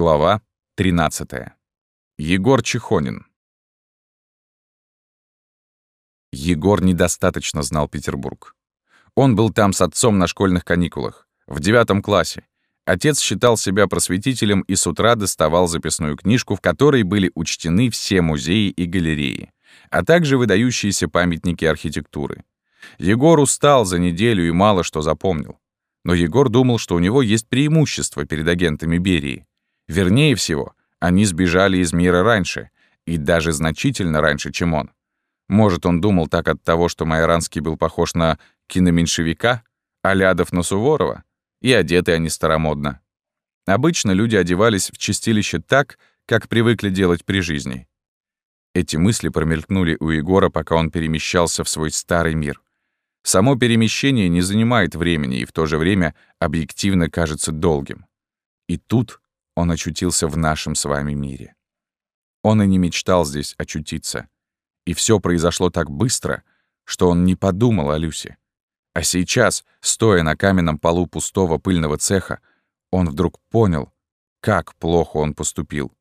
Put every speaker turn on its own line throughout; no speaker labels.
Глава 13. Егор Чехонин. Егор недостаточно знал Петербург. Он был там с отцом на школьных каникулах, в девятом классе. Отец считал себя просветителем и с утра доставал записную книжку, в которой были учтены все музеи и галереи, а также выдающиеся памятники архитектуры. Егор устал за неделю и мало что запомнил. Но Егор думал, что у него есть преимущество перед агентами Берии. Вернее всего, они сбежали из мира раньше, и даже значительно раньше, чем он. Может, он думал так от того, что Майоранский был похож на киноменьшевика, а Лядов на Суворова, и одеты они старомодно. Обычно люди одевались в чистилище так, как привыкли делать при жизни. Эти мысли промелькнули у Егора, пока он перемещался в свой старый мир. Само перемещение не занимает времени и в то же время объективно кажется долгим. И тут он очутился в нашем с вами мире. Он и не мечтал здесь очутиться. И все произошло так быстро, что он не подумал о Люсе. А сейчас, стоя на каменном полу пустого пыльного цеха, он вдруг понял, как плохо он поступил,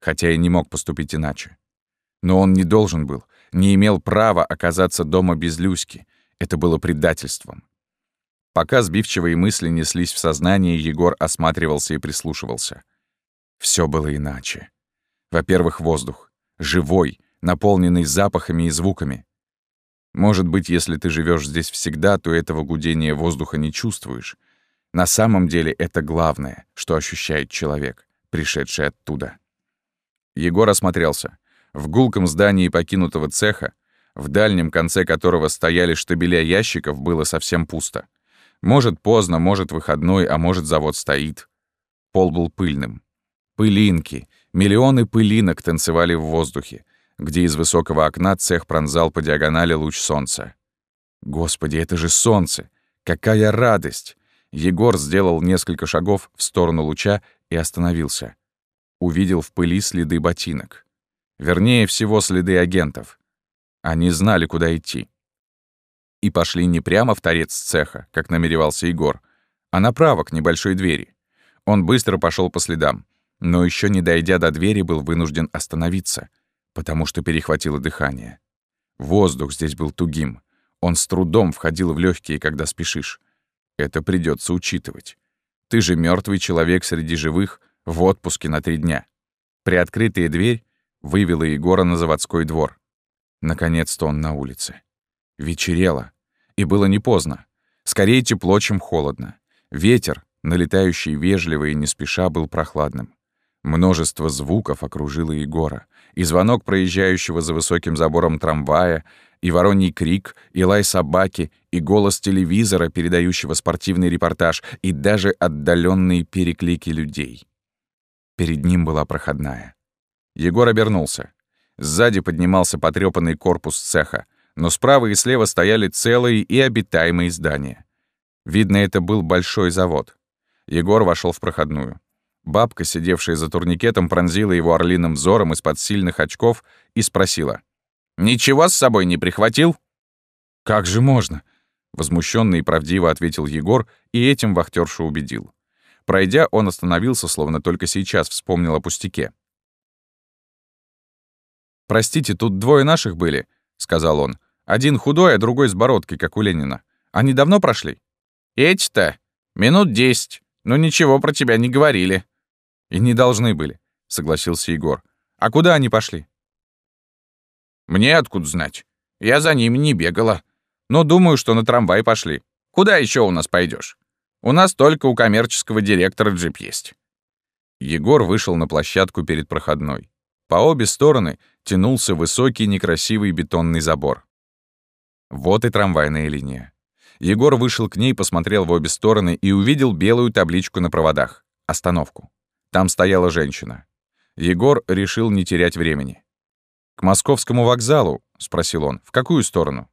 хотя и не мог поступить иначе. Но он не должен был, не имел права оказаться дома без Люськи. Это было предательством. Пока сбивчивые мысли неслись в сознание, Егор осматривался и прислушивался. Все было иначе. Во-первых, воздух. Живой, наполненный запахами и звуками. Может быть, если ты живешь здесь всегда, то этого гудения воздуха не чувствуешь. На самом деле это главное, что ощущает человек, пришедший оттуда. Егор осмотрелся. В гулком здании покинутого цеха, в дальнем конце которого стояли штабеля ящиков, было совсем пусто. Может, поздно, может, выходной, а может, завод стоит. Пол был пыльным. Пылинки, миллионы пылинок танцевали в воздухе, где из высокого окна цех пронзал по диагонали луч солнца. Господи, это же солнце! Какая радость! Егор сделал несколько шагов в сторону луча и остановился. Увидел в пыли следы ботинок. Вернее всего, следы агентов. Они знали, куда идти. И пошли не прямо в торец цеха, как намеревался Егор, а направо к небольшой двери. Он быстро пошел по следам но еще не дойдя до двери, был вынужден остановиться, потому что перехватило дыхание. Воздух здесь был тугим. Он с трудом входил в легкие, когда спешишь. Это придется учитывать. Ты же мертвый человек среди живых в отпуске на три дня. Приоткрытая дверь вывела Егора на заводской двор. Наконец-то он на улице. Вечерело. И было не поздно. Скорее тепло, чем холодно. Ветер, налетающий вежливо и не спеша, был прохладным. Множество звуков окружило Егора. И звонок проезжающего за высоким забором трамвая, и вороний крик, и лай собаки, и голос телевизора, передающего спортивный репортаж, и даже отдаленные переклики людей. Перед ним была проходная. Егор обернулся. Сзади поднимался потрёпанный корпус цеха, но справа и слева стояли целые и обитаемые здания. Видно, это был большой завод. Егор вошел в проходную. Бабка, сидевшая за турникетом, пронзила его орлиным взором из-под сильных очков и спросила. «Ничего с собой не прихватил?» «Как же можно?» Возмущенно и правдиво ответил Егор, и этим вахтершу убедил. Пройдя, он остановился, словно только сейчас вспомнил о пустяке. «Простите, тут двое наших были», — сказал он. «Один худой, а другой с бородкой, как у Ленина. Они давно прошли?» «Эти-то? Минут десять. Но ничего про тебя не говорили», «И не должны были», — согласился Егор. «А куда они пошли?» «Мне откуда знать? Я за ними не бегала. Но думаю, что на трамвай пошли. Куда еще у нас пойдешь? У нас только у коммерческого директора джип есть». Егор вышел на площадку перед проходной. По обе стороны тянулся высокий некрасивый бетонный забор. Вот и трамвайная линия. Егор вышел к ней, посмотрел в обе стороны и увидел белую табличку на проводах. Остановку. Там стояла женщина. Егор решил не терять времени. «К московскому вокзалу?» — спросил он. «В какую сторону?»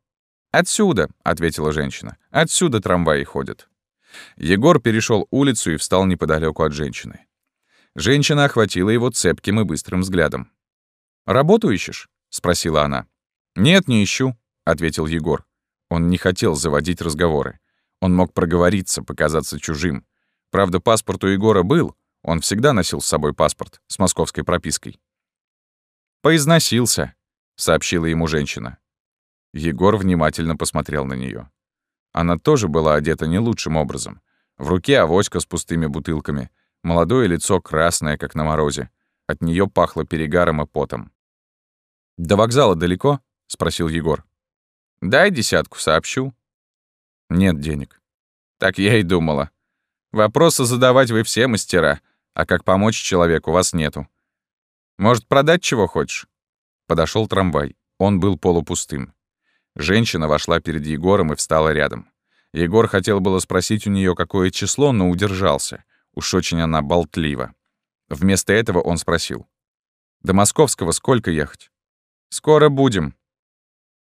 «Отсюда», — ответила женщина. «Отсюда трамваи ходят». Егор перешел улицу и встал неподалеку от женщины. Женщина охватила его цепким и быстрым взглядом. «Работу ищешь?» — спросила она. «Нет, не ищу», — ответил Егор. Он не хотел заводить разговоры. Он мог проговориться, показаться чужим. Правда, паспорт у Егора был, Он всегда носил с собой паспорт с московской пропиской. «Поизносился», — сообщила ему женщина. Егор внимательно посмотрел на нее. Она тоже была одета не лучшим образом. В руке авоська с пустыми бутылками, молодое лицо красное, как на морозе. От нее пахло перегаром и потом. «До вокзала далеко?» — спросил Егор. «Дай десятку, сообщу». «Нет денег». «Так я и думала. Вопросы задавать вы все мастера, а как помочь человеку вас нету. Может, продать чего хочешь?» Подошел трамвай. Он был полупустым. Женщина вошла перед Егором и встала рядом. Егор хотел было спросить у нее, какое число, но удержался. Уж очень она болтлива. Вместо этого он спросил. «До Московского сколько ехать?» «Скоро будем».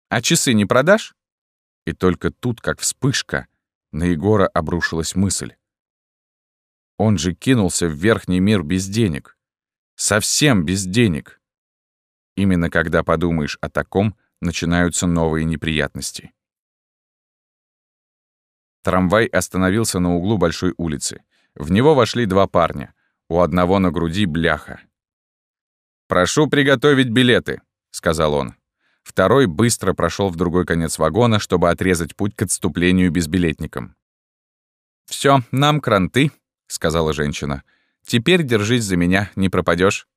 «А часы не продашь?» И только тут, как вспышка, на Егора обрушилась мысль. Он же кинулся в верхний мир без денег. Совсем без денег. Именно когда подумаешь о таком, начинаются новые неприятности. Трамвай остановился на углу большой улицы. В него вошли два парня. У одного на груди бляха. «Прошу приготовить билеты», — сказал он. Второй быстро прошел в другой конец вагона, чтобы отрезать путь к отступлению безбилетникам. Все, нам кранты», — сказала женщина. «Теперь держись за меня, не пропадешь.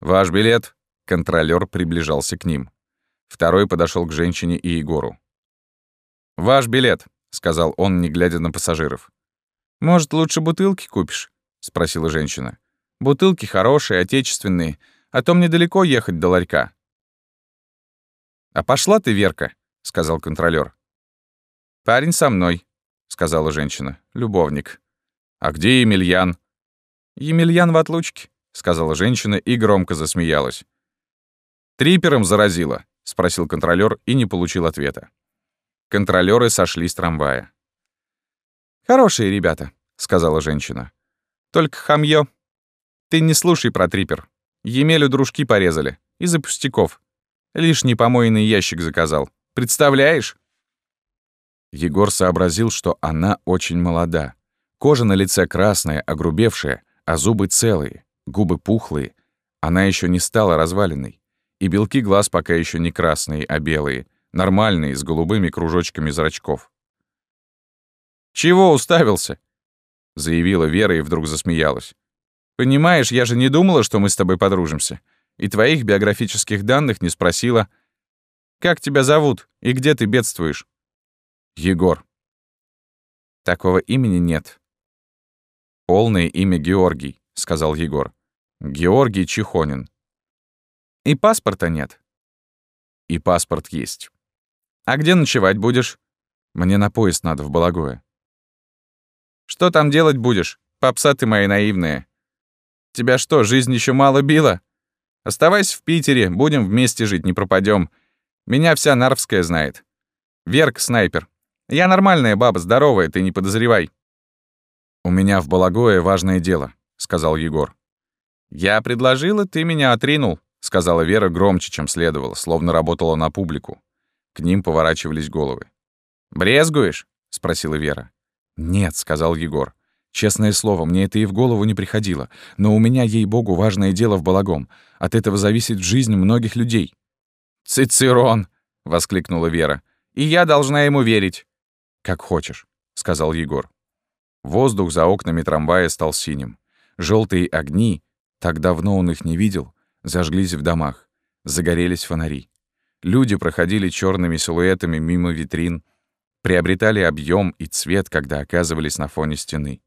«Ваш билет», — контролёр приближался к ним. Второй подошел к женщине и Егору. «Ваш билет», — сказал он, не глядя на пассажиров. «Может, лучше бутылки купишь?» — спросила женщина. «Бутылки хорошие, отечественные, а то мне далеко ехать до ларька». «А пошла ты, Верка», — сказал контролёр. «Парень со мной», — сказала женщина. «Любовник». «А где Емельян?» «Емельян в отлучке», — сказала женщина и громко засмеялась. «Трипером заразила», — спросил контролёр и не получил ответа. Контролёры сошли с трамвая. «Хорошие ребята», — сказала женщина. «Только хамьё. Ты не слушай про трипер. Емелю дружки порезали. Из-за пустяков. Лишний помойный ящик заказал. Представляешь?» Егор сообразил, что она очень молода. Кожа на лице красная, огрубевшая, а зубы целые, губы пухлые. Она еще не стала разваленной. И белки глаз пока еще не красные, а белые, нормальные, с голубыми кружочками зрачков. «Чего уставился?» — заявила Вера и вдруг засмеялась. «Понимаешь, я же не думала, что мы с тобой подружимся. И твоих биографических данных не спросила. Как тебя зовут и где ты бедствуешь?» «Егор». «Такого имени нет». «Полное имя Георгий», — сказал Егор. «Георгий Чехонин». И паспорта нет. И паспорт есть. А где ночевать будешь? Мне на поезд надо в Балагое. Что там делать будешь, попса ты мои наивные? Тебя что, жизнь еще мало била? Оставайся в Питере, будем вместе жить, не пропадем. Меня вся Нарвская знает. Верк снайпер. Я нормальная баба, здоровая, ты не подозревай. У меня в Балагое важное дело, сказал Егор. Я предложила, ты меня отринул сказала Вера громче, чем следовало, словно работала на публику. К ним поворачивались головы. «Брезгуешь?» — спросила Вера. «Нет», — сказал Егор. «Честное слово, мне это и в голову не приходило. Но у меня, ей-богу, важное дело в балагом. От этого зависит жизнь многих людей». «Цицерон!» — воскликнула Вера. «И я должна ему верить». «Как хочешь», — сказал Егор. Воздух за окнами трамвая стал синим. Желтые огни, так давно он их не видел, зажглись в домах, загорелись фонари. Люди проходили черными силуэтами мимо витрин, приобретали объем и цвет, когда оказывались на фоне стены.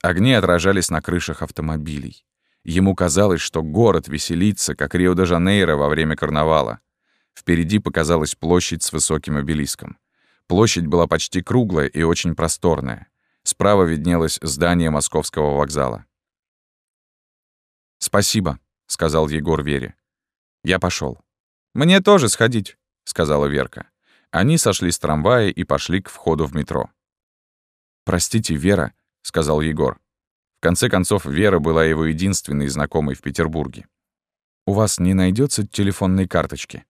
Огни отражались на крышах автомобилей. Ему казалось, что город веселится, как Рио-де-Жанейро во время карнавала. Впереди показалась площадь с высоким обелиском. Площадь была почти круглая и очень просторная. Справа виднелось здание московского вокзала. «Спасибо», — сказал Егор Вере. «Я пошел. «Мне тоже сходить», — сказала Верка. Они сошли с трамвая и пошли к входу в метро. «Простите, Вера», — сказал Егор. В конце концов, Вера была его единственной знакомой в Петербурге. «У вас не найдется телефонной карточки?»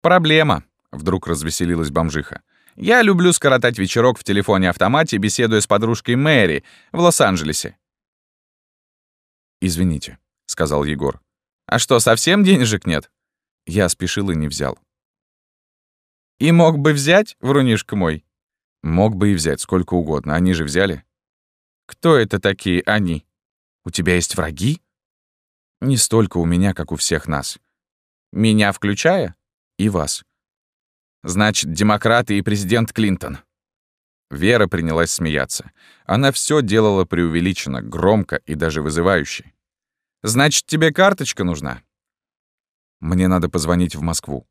«Проблема», — вдруг развеселилась бомжиха. «Я люблю скоротать вечерок в телефоне-автомате, беседуя с подружкой Мэри в Лос-Анджелесе. «Извините», — сказал Егор.
«А что, совсем денежек нет?»
Я спешил и не взял.
«И мог бы взять, врунишка мой?»
«Мог бы и взять сколько угодно. Они же взяли».
«Кто это такие они? У тебя есть враги?»
«Не столько у меня, как у всех нас».
«Меня включая?»
«И вас».
«Значит, демократы и президент Клинтон».
Вера принялась смеяться. Она все делала преувеличенно, громко и даже вызывающе.
«Значит, тебе карточка нужна?»
«Мне надо позвонить в Москву».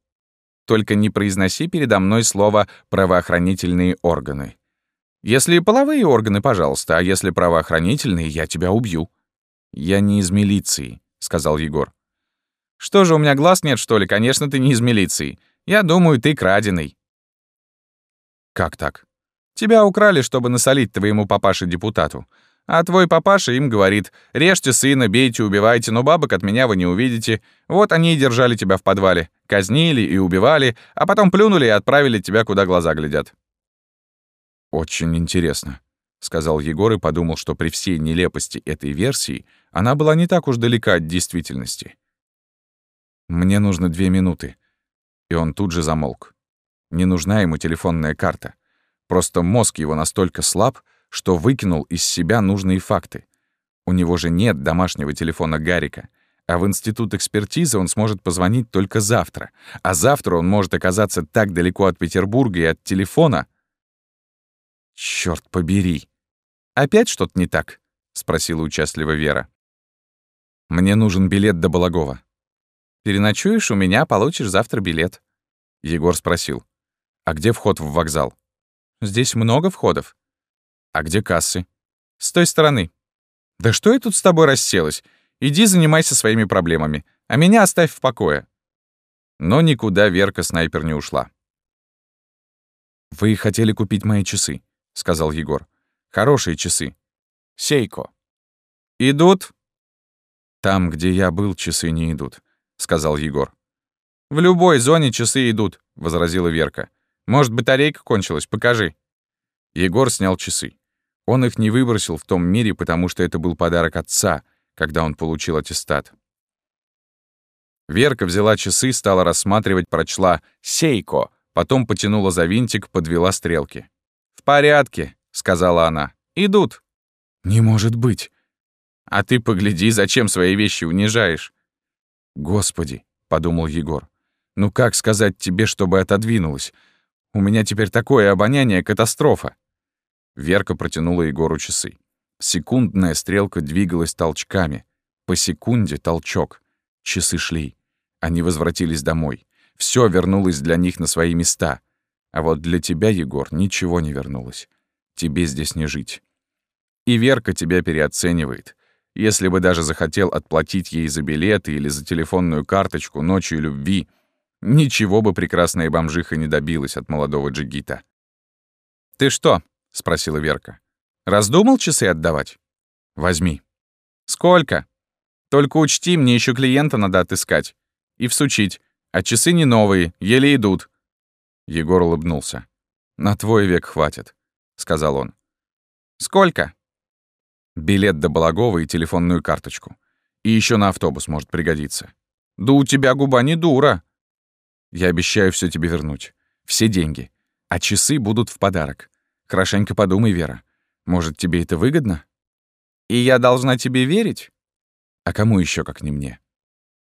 «Только не произноси передо мной слово «правоохранительные органы». Если половые органы, пожалуйста, а если правоохранительные, я тебя убью».
«Я не из милиции», — сказал Егор.
«Что же, у меня глаз нет, что ли? Конечно, ты не из милиции. Я думаю, ты краденый».
«Как так?»
Тебя украли, чтобы насолить твоему папаше-депутату. А твой папаша им говорит, режьте сына, бейте, убивайте, но бабок от меня вы не увидите. Вот они и держали тебя в подвале, казнили и убивали, а потом плюнули и отправили тебя, куда глаза глядят».
«Очень интересно», — сказал Егор и подумал, что при всей нелепости этой версии она была не так уж далека от действительности. «Мне нужно две минуты». И он тут же замолк. Не нужна ему телефонная карта. Просто мозг его настолько слаб, что выкинул из себя нужные факты. У него же нет домашнего телефона Гарика, а в институт экспертизы он сможет позвонить только завтра. А завтра он может оказаться так далеко от Петербурга и от телефона. Черт побери.
Опять что-то не так?
спросила участливо Вера. Мне нужен билет до Балагова.
Переночуешь у меня, получишь завтра билет.
Егор спросил. А где вход в вокзал?
Здесь много входов.
А где кассы?
С той стороны. Да что я тут с тобой расселась? Иди занимайся своими проблемами, а меня оставь в покое.
Но никуда Верка-снайпер не ушла. «Вы хотели купить мои часы», — сказал Егор. «Хорошие часы. Сейко».
«Идут?»
«Там, где я был, часы не идут», — сказал Егор.
«В любой зоне часы идут», — возразила Верка. Может, батарейка кончилась? Покажи».
Егор снял часы. Он их не выбросил в том мире, потому что это был подарок отца, когда он получил аттестат. Верка взяла часы, стала рассматривать, прочла «Сейко», потом потянула за винтик, подвела стрелки.
«В порядке», — сказала она. «Идут».
«Не может быть».
«А ты погляди, зачем свои вещи унижаешь?»
«Господи», — подумал Егор, — «ну как сказать тебе, чтобы отодвинулась? У меня теперь такое обоняние — катастрофа!» Верка протянула Егору часы. Секундная стрелка двигалась толчками. По секунде толчок. Часы шли. Они возвратились домой. Все вернулось для них на свои места. А вот для тебя, Егор, ничего не вернулось. Тебе здесь не жить. И Верка тебя переоценивает. Если бы даже захотел отплатить ей за билеты или за телефонную карточку ночью любви — Ничего бы прекрасная бомжиха не добилась от молодого джигита.
«Ты что?» — спросила Верка. «Раздумал часы отдавать?»
«Возьми».
«Сколько?» «Только учти, мне еще клиента надо отыскать. И всучить. А часы не новые, еле идут».
Егор улыбнулся. «На твой век хватит», — сказал он.
«Сколько?»
«Билет до Балагова и телефонную карточку. И еще на автобус может пригодиться».
«Да у тебя губа не дура»,
я обещаю все тебе вернуть. Все деньги. А часы будут в подарок. Хорошенько подумай, Вера. Может, тебе это выгодно?
И я должна тебе верить?
А кому еще, как не мне?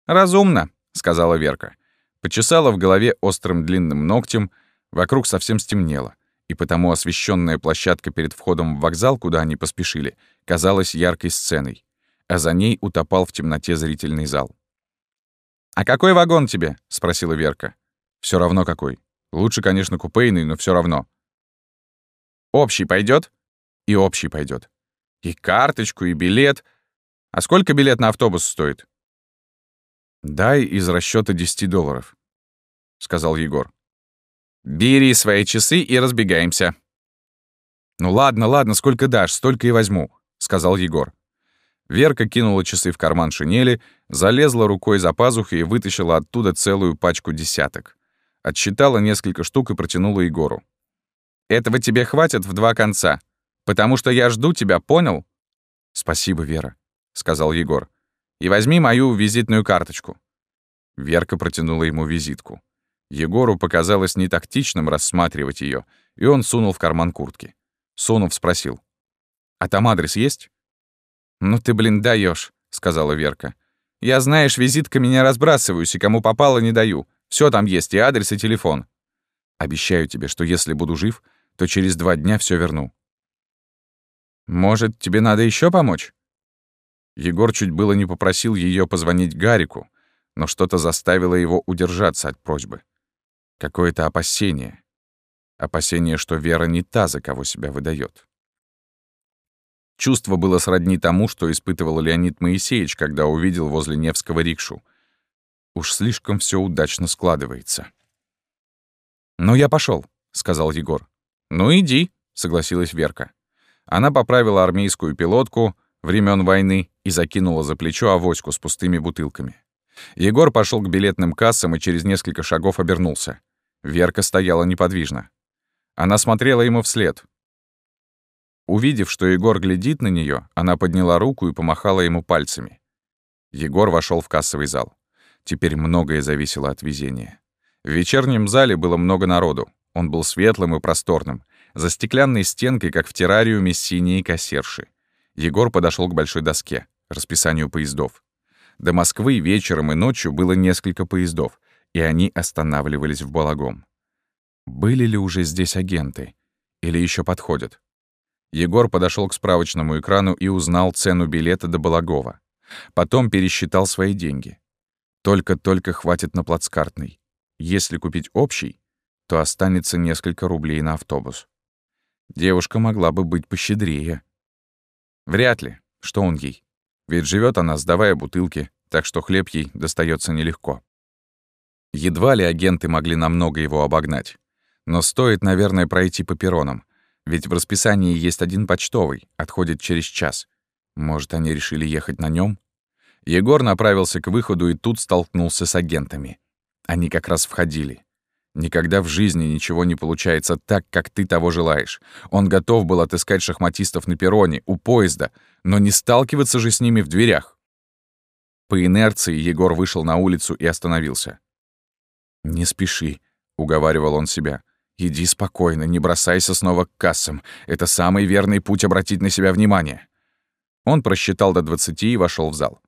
Разумно, сказала Верка.
Почесала в голове острым длинным ногтем, вокруг совсем стемнело, и потому освещенная площадка перед входом в вокзал, куда они поспешили, казалась яркой сценой, а за ней утопал в темноте зрительный зал.
«А какой вагон тебе?» — спросила Верка.
Все равно какой. Лучше, конечно, купейный, но все равно».
«Общий пойдет?
«И общий пойдет.
И карточку, и билет. А сколько билет на автобус стоит?»
«Дай из расчета 10 долларов», — сказал Егор.
«Бери свои часы и разбегаемся».
«Ну ладно, ладно, сколько дашь, столько и возьму», — сказал Егор. Верка кинула часы в карман шинели, залезла рукой за пазуху и вытащила оттуда целую пачку десяток. Отсчитала несколько штук и протянула Егору.
«Этого тебе хватит в два конца, потому что я жду тебя, понял?»
«Спасибо, Вера»,
сказал Егор. «И возьми мою визитную карточку». Верка протянула ему визитку. Егору показалось нетактичным рассматривать ее, и он сунул в карман куртки. Сунув, спросил. «А там адрес есть?» «Ну ты, блин, даешь, сказала Верка. «Я, знаешь, визитками не разбрасываюсь и кому попало не даю. Все там есть, и адрес, и телефон. Обещаю тебе, что если буду жив, то через два дня все верну». «Может, тебе надо еще помочь?» Егор чуть было не попросил ее позвонить Гарику, но что-то заставило его удержаться от просьбы. Какое-то опасение. Опасение, что Вера не та, за кого себя выдает. Чувство было сродни тому, что испытывал Леонид Моисеевич, когда увидел возле Невского рикшу. Уж слишком все удачно складывается. «Ну, я пошел, сказал Егор. «Ну, иди», — согласилась Верка. Она поправила армейскую пилотку времен войны и закинула за плечо авоську с пустыми бутылками. Егор пошел к билетным кассам и через несколько шагов обернулся. Верка стояла неподвижно. Она смотрела ему вслед. Увидев, что Егор глядит на нее, она подняла руку и помахала ему пальцами. Егор вошел в кассовый зал. Теперь многое зависело от везения. В вечернем зале было много народу. Он был светлым и просторным. За стеклянной стенкой, как в террариуме, синие кассерши. Егор подошел к большой доске, расписанию поездов. До Москвы вечером и ночью было несколько поездов, и они останавливались в Балагом. Были ли уже здесь агенты? Или еще подходят? Егор подошел к справочному экрану и узнал цену билета до Балагова. Потом пересчитал свои деньги. Только-только хватит на плацкартный. Если купить общий, то останется несколько рублей на автобус. Девушка могла бы быть пощедрее. Вряд ли. Что он ей? Ведь живет она, сдавая бутылки, так что хлеб ей достается нелегко. Едва ли агенты могли намного его обогнать. Но стоит, наверное, пройти по перронам. Ведь в расписании есть один почтовый, отходит через час. Может, они решили ехать на нем? Егор направился к выходу и тут столкнулся с агентами. Они как раз входили. Никогда в жизни ничего не получается так, как ты того желаешь. Он готов был отыскать шахматистов на перроне, у поезда, но не сталкиваться же с ними в дверях. По инерции Егор вышел на улицу и остановился. «Не спеши», — уговаривал он себя. «Иди спокойно, не бросайся снова к кассам. Это самый верный путь обратить на себя внимание». Он просчитал до двадцати и вошел в зал.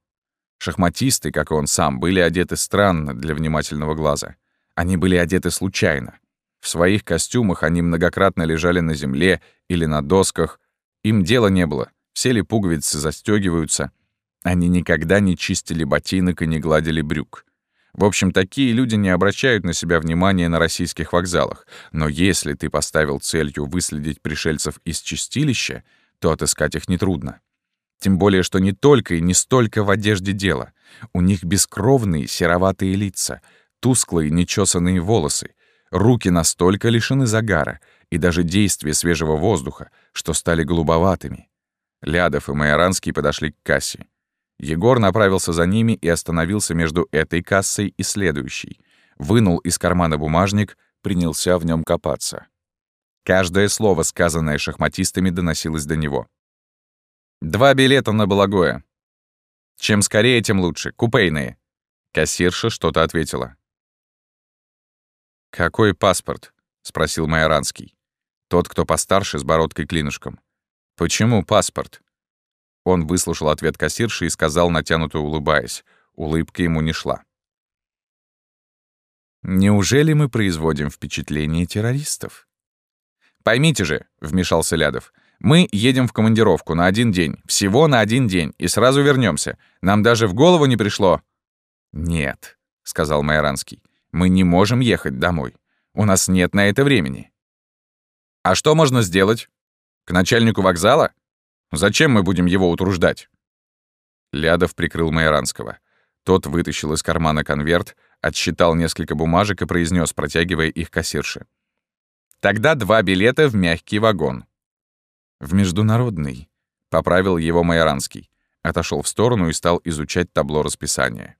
Шахматисты, как и он сам, были одеты странно для внимательного глаза. Они были одеты случайно. В своих костюмах они многократно лежали на земле или на досках. Им дела не было. Все ли пуговицы застегиваются. Они никогда не чистили ботинок и не гладили брюк. В общем, такие люди не обращают на себя внимания на российских вокзалах. Но если ты поставил целью выследить пришельцев из чистилища, то отыскать их нетрудно. Тем более, что не только и не столько в одежде дело. У них бескровные сероватые лица — тусклые, нечесанные волосы, руки настолько лишены загара и даже действия свежего воздуха, что стали голубоватыми. Лядов и Майоранский подошли к кассе. Егор направился за ними и остановился между этой кассой и следующей. Вынул из кармана бумажник, принялся в нем копаться. Каждое слово, сказанное шахматистами, доносилось до него. «Два билета на Балагоя. Чем скорее, тем лучше. Купейные». Кассирша что-то ответила. «Какой паспорт?» — спросил Майоранский. Тот, кто постарше, с бородкой-клинышком. «Почему паспорт?» Он выслушал ответ кассирши и сказал, натянуто улыбаясь. Улыбка ему не шла. «Неужели мы производим впечатление террористов?» «Поймите же», — вмешался Лядов, «мы едем в командировку на один день, всего на один день, и сразу вернемся. Нам даже в голову не пришло». «Нет», — сказал Майоранский. Мы не можем ехать домой. У нас нет на это времени. А что можно сделать? К начальнику вокзала? Зачем мы будем его утруждать? Лядов прикрыл Майоранского. Тот вытащил из кармана конверт, отсчитал несколько бумажек и произнес, протягивая их кассирше. «Тогда два билета в мягкий вагон». «В международный», — поправил его Майоранский. Отошел в сторону и стал изучать табло расписания.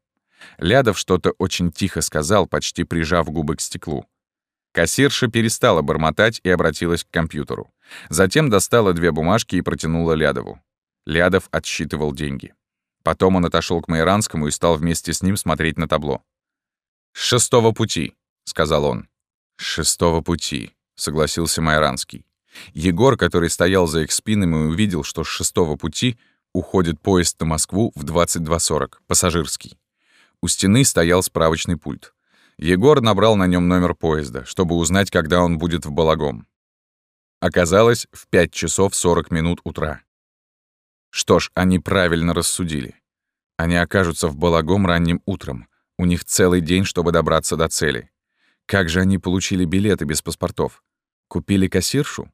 Лядов что-то очень тихо сказал, почти прижав губы к стеклу. Кассирша перестала бормотать и обратилась к компьютеру. Затем достала две бумажки и протянула Лядову. Лядов отсчитывал деньги.
Потом он отошел к Майранскому и стал вместе с ним смотреть на табло. «С шестого пути», — сказал он. «С шестого пути», — согласился Майранский. Егор, который стоял за их спинами, увидел, что с шестого пути уходит поезд на Москву в 22.40, пассажирский. У стены стоял справочный пульт. Егор набрал на нем номер поезда, чтобы узнать, когда он будет в Балагом. Оказалось, в 5 часов 40 минут утра. Что ж, они правильно рассудили. Они окажутся в Балагом ранним утром. У них целый день, чтобы добраться до цели. Как же они получили билеты без паспортов? Купили кассиршу?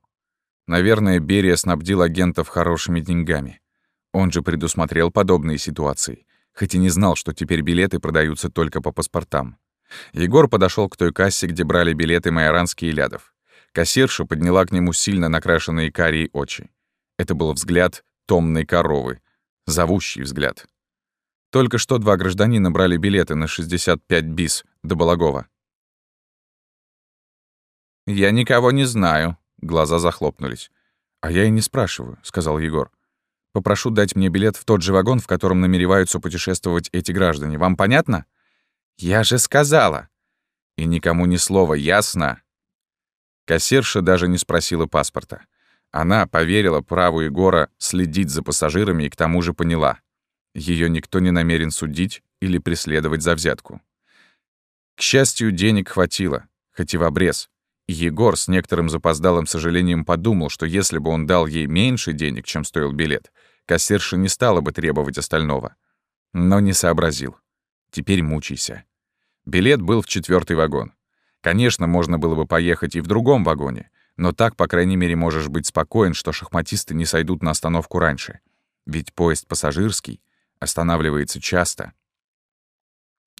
Наверное, Берия снабдил агентов хорошими деньгами. Он же предусмотрел подобные ситуации, хоть и не знал, что теперь билеты продаются только по паспортам. Егор подошел к той кассе, где брали билеты Майоранский и Лядов. Кассирша подняла к нему сильно накрашенные карие очи. Это был взгляд томной коровы, зовущий взгляд. Только что два гражданина брали билеты на 65 бис до Балагова. «Я никого не знаю», Глаза захлопнулись. «А я и не спрашиваю», — сказал Егор. «Попрошу дать мне билет в тот же вагон, в котором намереваются путешествовать эти граждане. Вам понятно?» «Я же сказала!» «И никому ни слова, ясно?» Кассирша даже не спросила паспорта. Она поверила праву Егора следить за пассажирами и к тому же поняла. Ее никто не намерен судить или преследовать за взятку. К счастью, денег хватило, хоть и в обрез. Егор с некоторым запоздалым сожалением подумал, что если бы он дал ей меньше денег, чем стоил билет, кассирша не стала бы требовать остального. Но не сообразил. Теперь мучайся. Билет был в четвертый вагон. Конечно, можно было бы поехать и в другом вагоне, но так, по крайней мере, можешь быть спокоен, что шахматисты не сойдут на остановку раньше. Ведь поезд пассажирский останавливается часто.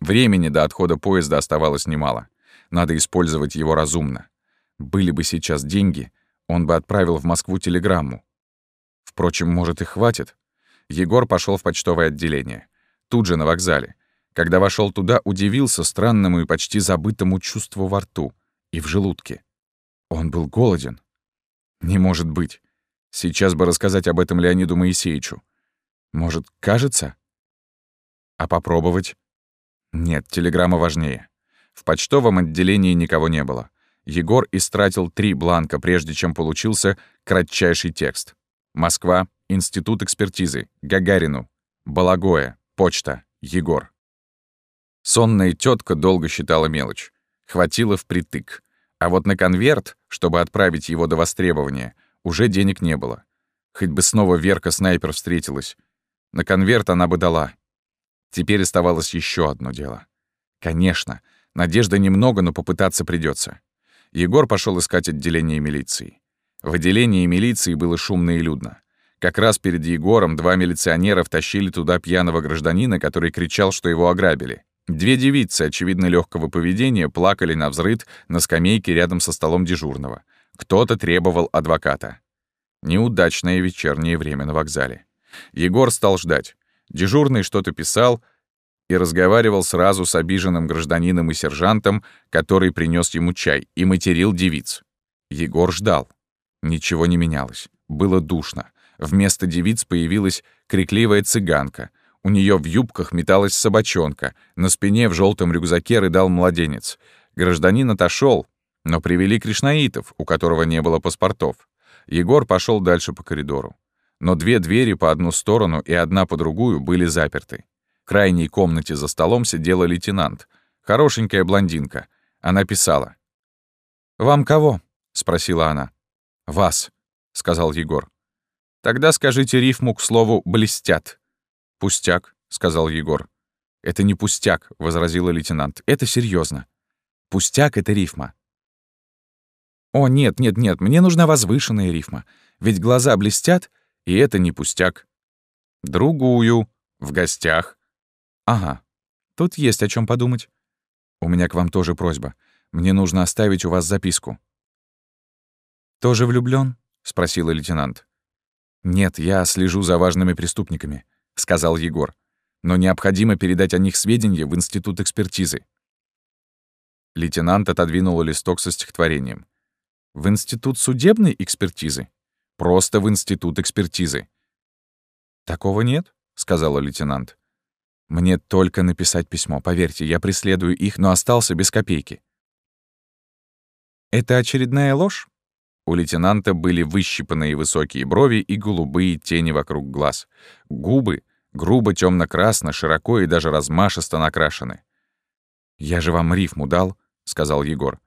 Времени до отхода поезда оставалось немало. Надо использовать его разумно. Были бы сейчас деньги, он бы отправил в Москву телеграмму. Впрочем, может, и хватит. Егор пошел в почтовое отделение. Тут же на вокзале. Когда вошел туда, удивился странному и почти забытому чувству во рту и в желудке. Он был голоден. Не может быть. Сейчас бы рассказать об этом Леониду Моисеевичу. Может, кажется? А попробовать? Нет, телеграмма важнее. В почтовом отделении никого не было. Егор истратил три бланка, прежде чем получился кратчайший текст. Москва, Институт экспертизы, Гагарину, Балагоя, почта, Егор. Сонная тетка долго считала мелочь. Хватило впритык. А вот на конверт, чтобы отправить его до востребования, уже денег не было. Хоть бы снова Верка-снайпер встретилась. На конверт она бы дала. Теперь оставалось еще одно дело. Конечно, надежды немного, но попытаться придется. Егор пошел искать отделение милиции. В отделении милиции было шумно и людно. Как раз перед Егором два милиционера втащили туда пьяного гражданина, который кричал, что его ограбили. Две девицы, очевидно, легкого поведения, плакали на взрыд на скамейке рядом со столом дежурного. Кто-то требовал адвоката. Неудачное вечернее время на вокзале. Егор стал ждать. Дежурный что-то писал, и разговаривал сразу с обиженным гражданином и сержантом, который принес ему чай, и материл девиц. Егор ждал. Ничего не менялось. Было душно. Вместо девиц появилась крикливая цыганка. У нее в юбках металась собачонка. На спине в желтом рюкзаке рыдал младенец. Гражданин отошел, но привели кришнаитов, у которого не было паспортов. Егор пошел дальше по коридору. Но две двери по одну сторону и одна по другую были заперты. В крайней комнате за столом сидела лейтенант. Хорошенькая блондинка. Она писала. «Вам кого?» — спросила она. «Вас», — сказал Егор. «Тогда скажите рифму к слову «блестят». «Пустяк», — сказал Егор. «Это не пустяк», — возразила лейтенант. «Это серьезно. Пустяк — это рифма». «О, нет, нет, нет, мне нужна возвышенная рифма. Ведь глаза блестят, и это не пустяк». «Другую. В гостях. Ага. Тут есть о чем подумать. У меня к вам тоже просьба. Мне нужно оставить у вас записку. Тоже влюблён? спросила лейтенант. Нет, я слежу за важными преступниками, сказал Егор. Но необходимо передать о них сведения в институт экспертизы. Лейтенант отодвинул листок со стихотворением. В институт судебной экспертизы? Просто в институт экспертизы. Такого нет? — сказала лейтенант. «Мне только написать письмо. Поверьте, я преследую их, но остался без копейки». «Это очередная ложь?» У лейтенанта были выщипанные высокие брови и голубые тени вокруг глаз. Губы грубо темно красно широко и даже размашисто накрашены. «Я же вам рифму дал», — сказал Егор.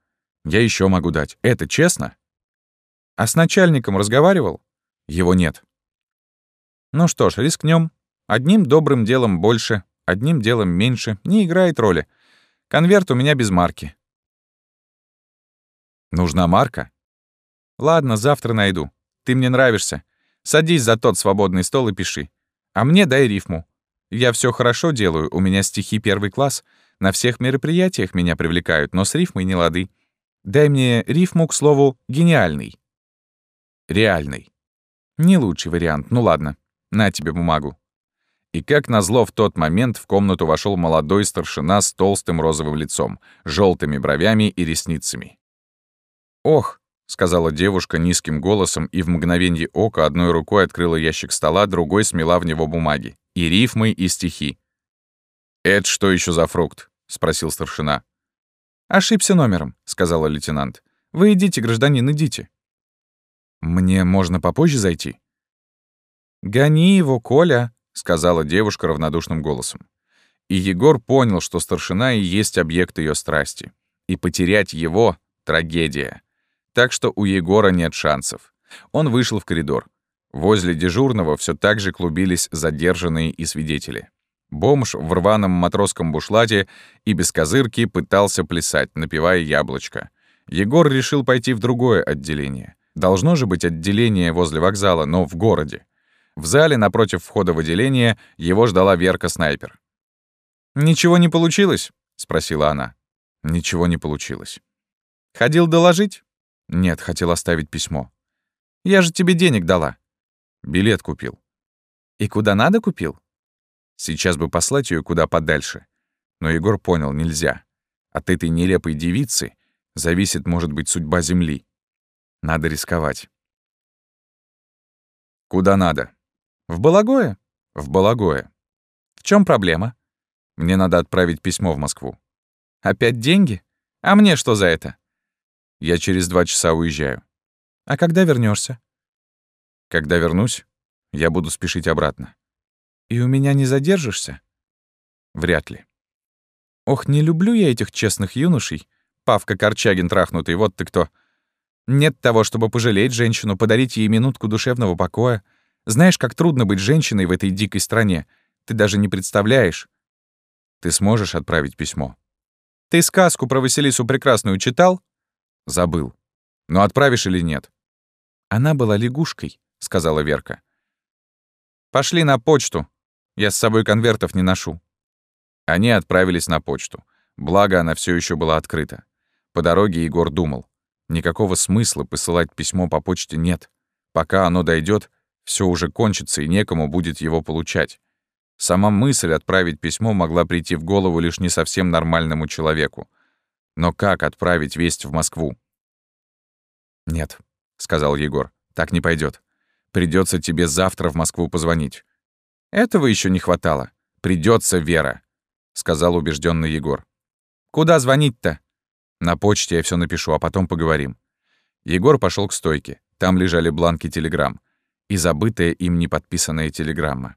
«Я еще могу дать. Это честно?» «А с начальником разговаривал?» «Его нет». «Ну что ж, рискнем. Одним добрым делом больше, одним делом меньше. Не играет роли. Конверт у меня без марки». «Нужна марка?» «Ладно, завтра найду. Ты мне нравишься. Садись за тот свободный стол и пиши. А мне дай рифму. Я все хорошо делаю, у меня стихи первый класс. На всех мероприятиях меня привлекают, но с рифмой не лады. Дай мне рифму, к слову, гениальный. Реальный. Не лучший вариант, ну ладно. На тебе бумагу. И как назло в тот момент в комнату вошел молодой старшина с толстым розовым лицом, желтыми бровями и ресницами. «Ох!» — сказала девушка низким голосом и в мгновенье ока одной рукой открыла ящик стола, другой смела в него бумаги. И рифмы, и стихи. «Это что еще за фрукт?» — спросил старшина. «Ошибся номером», — сказала лейтенант. «Вы идите, гражданин, идите». «Мне можно попозже зайти?» «Гони его, Коля», — сказала девушка равнодушным голосом. И Егор понял, что старшина и есть объект ее страсти. И потерять его — трагедия так что у Егора нет шансов. Он вышел в коридор. Возле дежурного все так же клубились задержанные и свидетели. Бомж в рваном матросском бушлате и без козырки пытался плясать, напивая яблочко. Егор решил пойти в другое отделение. Должно же быть отделение возле вокзала, но в городе. В зале напротив входа в отделение его ждала Верка-снайпер. «Ничего не получилось?» — спросила она. «Ничего не получилось». «Ходил доложить?» Нет, хотел оставить письмо. Я же тебе денег дала. Билет купил. И куда надо купил? Сейчас бы послать ее куда подальше. Но Егор понял, нельзя. От этой нелепой девицы зависит, может быть, судьба Земли. Надо рисковать. Куда надо? В Балагое? В Балагое. В чем проблема? Мне надо отправить письмо в Москву. Опять деньги? А мне что за это? Я через два часа уезжаю. А когда вернешься? Когда вернусь, я буду спешить обратно. И у меня не задержишься? Вряд ли. Ох, не люблю я этих честных юношей. Павка Корчагин трахнутый, вот ты кто. Нет того, чтобы пожалеть женщину, подарить ей минутку душевного покоя. Знаешь, как трудно быть женщиной в этой дикой стране. Ты даже не представляешь. Ты сможешь отправить письмо? Ты сказку про Василису Прекрасную читал? Забыл. Но отправишь или нет? Она была лягушкой, сказала Верка. Пошли на почту. Я с собой конвертов не ношу. Они отправились на почту. Благо, она все еще была открыта. По дороге Егор думал. Никакого смысла посылать письмо по почте нет. Пока оно дойдет, все уже кончится и некому будет его получать. Сама мысль отправить письмо могла прийти в голову лишь не совсем нормальному человеку. Но как отправить весть в Москву? «Нет», — сказал Егор, — «так не пойдет. Придется тебе завтра в Москву позвонить». «Этого еще не хватало. Придется, Вера», — сказал убежденный Егор. «Куда звонить-то?» «На почте я все напишу, а потом поговорим». Егор пошел к стойке. Там лежали бланки телеграмм и забытая им неподписанная телеграмма.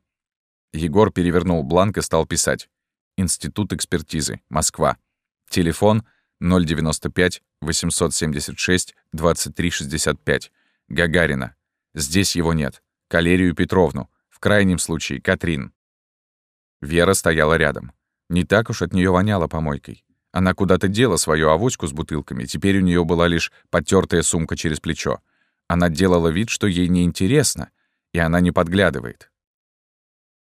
Егор перевернул бланк и стал писать. «Институт экспертизы. Москва. Телефон — 095 876 2365. Гагарина. Здесь его нет. Калерию Петровну. В крайнем случае, Катрин. Вера стояла рядом. Не так уж от нее воняло помойкой. Она куда-то дела свою авоську с бутылками, теперь у нее была лишь потертая сумка через плечо. Она делала вид, что ей неинтересно, и она не подглядывает.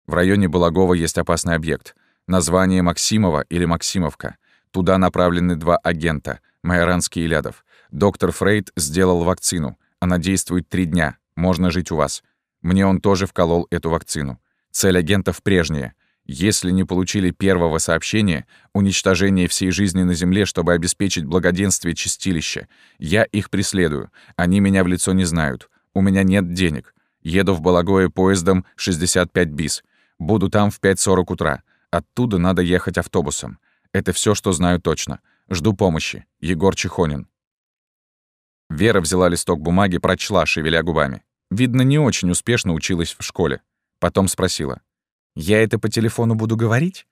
В районе Балагова есть опасный объект. Название Максимова или Максимовка. Туда направлены два агента — Майоранский и Лядов. Доктор Фрейд сделал вакцину. Она действует три дня. Можно жить у вас. Мне он тоже вколол эту вакцину. Цель агентов прежняя. Если не получили первого сообщения, уничтожение всей жизни на Земле, чтобы обеспечить благоденствие чистилища. Я их преследую. Они меня в лицо не знают. У меня нет денег. Еду в Балагое поездом 65 бис. Буду там в 5.40 утра. Оттуда надо ехать автобусом. Это все, что знаю точно. Жду помощи. Егор Чехонин». Вера взяла листок бумаги, прочла, шевеля губами. Видно, не очень успешно училась в школе. Потом спросила. «Я это по телефону буду говорить?»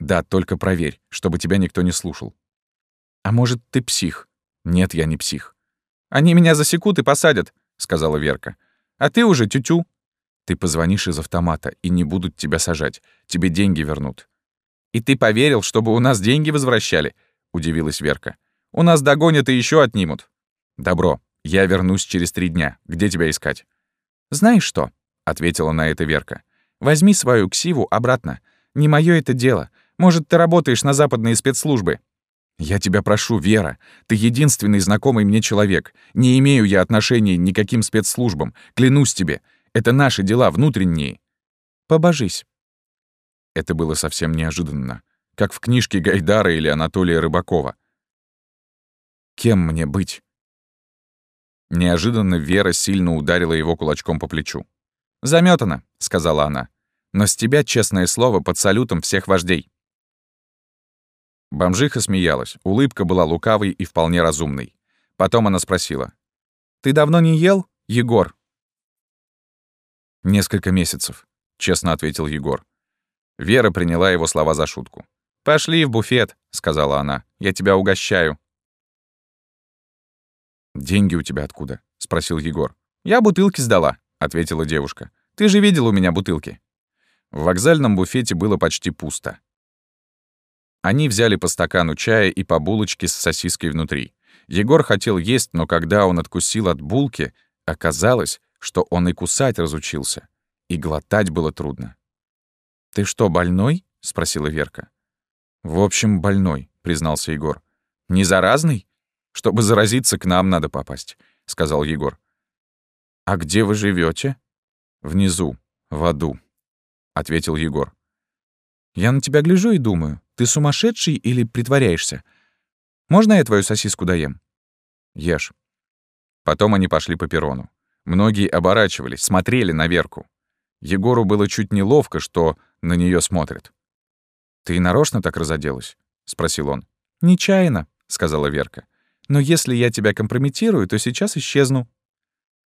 «Да, только проверь, чтобы тебя никто не слушал». «А может, ты псих?» «Нет, я не псих». «Они меня засекут и посадят», — сказала Верка. «А ты уже тю-тю». «Ты позвонишь из автомата, и не будут тебя сажать. Тебе деньги вернут». «И ты поверил, чтобы у нас деньги возвращали?» — удивилась Верка. «У нас догонят и еще отнимут». «Добро. Я вернусь через три дня. Где тебя искать?» «Знаешь что?» — ответила на это Верка. «Возьми свою ксиву обратно. Не мое это дело. Может, ты работаешь на западные спецслужбы?» «Я тебя прошу, Вера, ты единственный знакомый мне человек. Не имею я отношения ни к каким спецслужбам. Клянусь тебе, это наши дела внутренние». «Побожись». Это было совсем неожиданно, как в книжке Гайдара или Анатолия Рыбакова. «Кем мне быть?» Неожиданно Вера сильно ударила его кулачком по плечу. «Замётано», — сказала она. «Но с тебя, честное слово, под салютом всех вождей». Бомжиха смеялась, улыбка была лукавой и вполне разумной. Потом она спросила. «Ты давно не ел, Егор?» «Несколько месяцев», — честно ответил Егор. Вера приняла его слова за шутку. «Пошли в буфет», — сказала она. «Я тебя угощаю». «Деньги у тебя откуда?» — спросил Егор. «Я бутылки сдала», — ответила девушка. «Ты же видел у меня бутылки». В вокзальном буфете было почти пусто. Они взяли по стакану чая и по булочке с сосиской внутри. Егор хотел есть, но когда он откусил от булки, оказалось, что он и кусать разучился. И глотать было трудно. «Ты что, больной?» — спросила Верка. «В общем, больной», — признался Егор. «Не заразный?» Чтобы заразиться, к нам надо попасть», — сказал Егор. «А где вы живете? «Внизу, в аду», — ответил Егор. «Я на тебя гляжу и думаю, ты сумасшедший или притворяешься? Можно я твою сосиску доем?» «Ешь». Потом они пошли по перрону. Многие оборачивались, смотрели на Верку. Егору было чуть неловко, что на нее смотрят. «Ты нарочно так разоделась?» — спросил он. «Нечаянно», — сказала Верка. Но если я тебя компрометирую, то сейчас исчезну».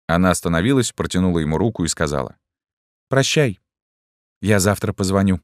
Она остановилась, протянула ему руку и сказала. «Прощай. Я завтра позвоню».